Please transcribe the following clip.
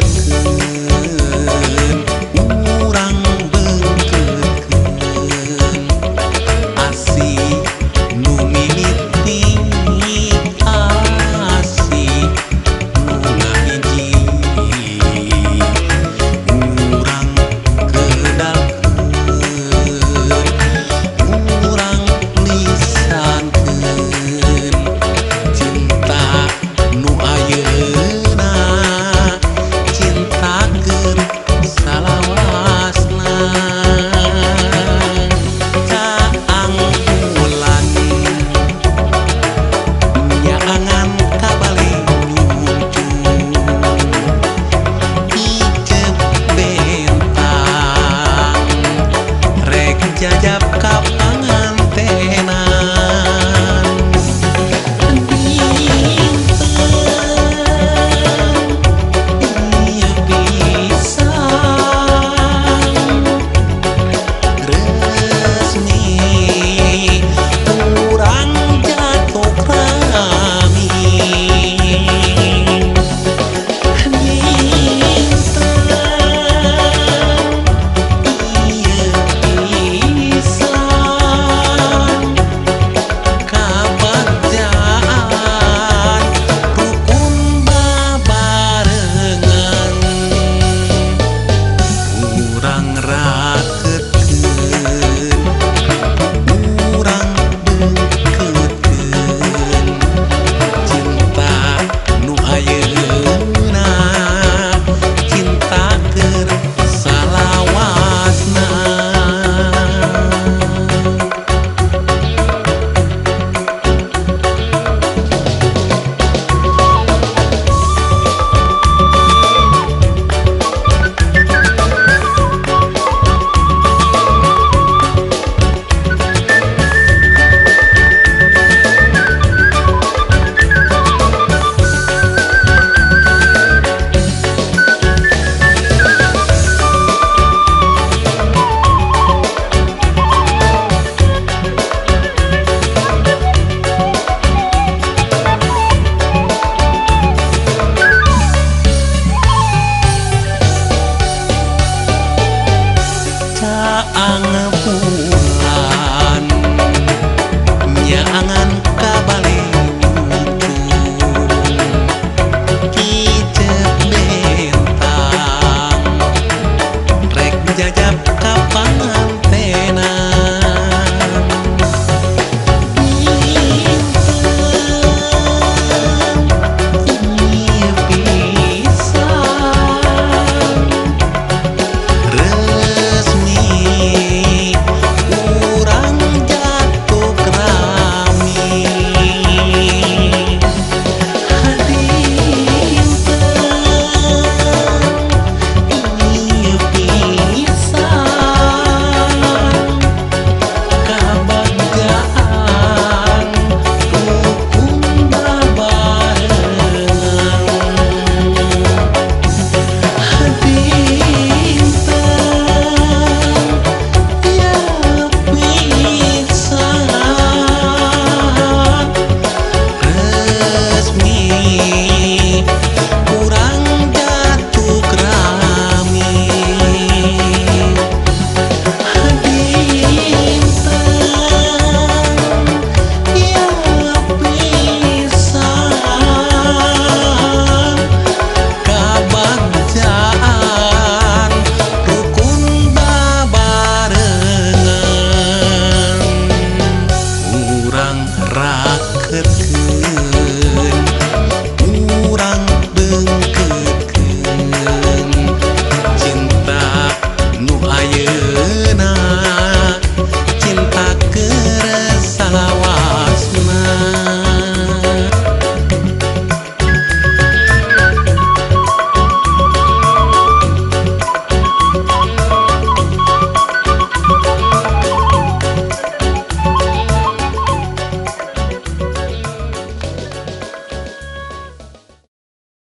could and